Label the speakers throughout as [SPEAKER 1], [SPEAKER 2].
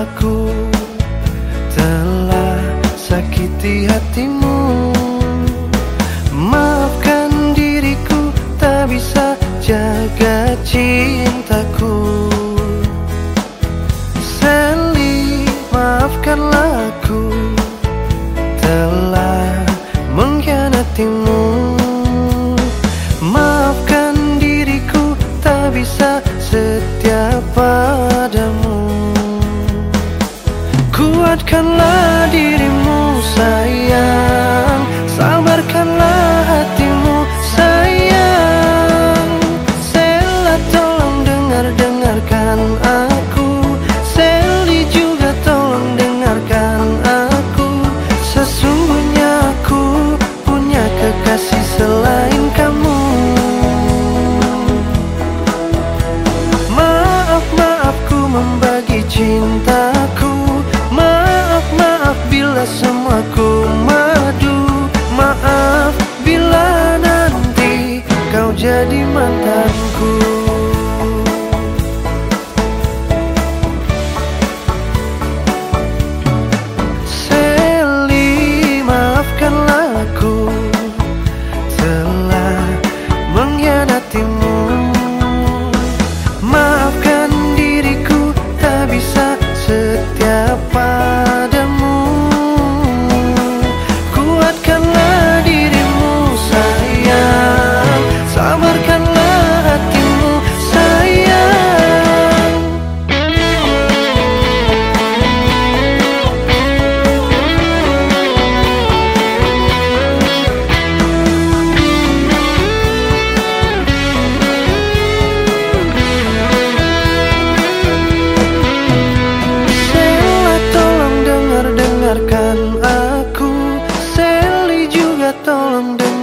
[SPEAKER 1] aku telah sakiti hatimu. Maafkan diriku tak bisa jaga cintaku. Sally maafkanlah aku. Telah mengkhianatimu. Maafkan diriku tak bisa setia padamu Kuatkanlah dirimu sayang. Sabarkanlah hatimu sayang. Sela tolong dengar-dengarkan aku. Seli juga tolong dengarkan aku. Sesungguhnya aku punya kekasih selain kamu. Maaf, maaf ku membagi Maaf, maaf bila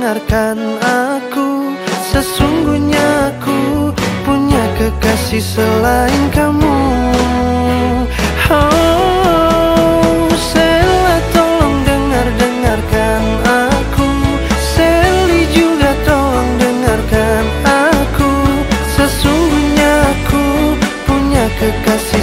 [SPEAKER 1] dengarkan aku Sesungguhnya aku punya kekasih selain kamu. Oh, Sela tolong dengar-dengarkan aku. Sally juga tolong dengarkan aku. Sesungguhnya aku punya kekasih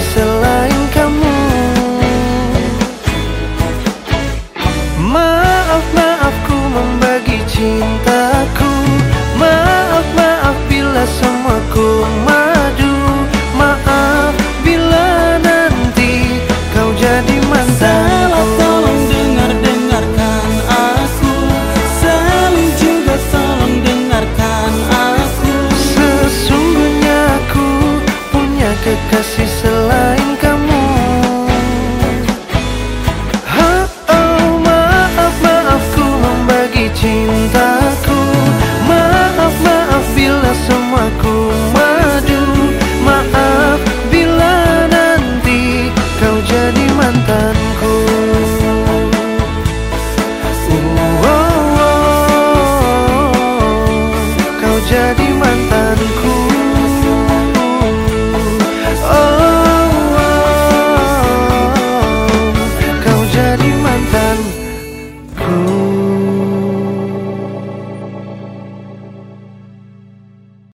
[SPEAKER 1] kekasih selain kamu. Oh, oh maaf maaf ku membagi cinta.